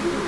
you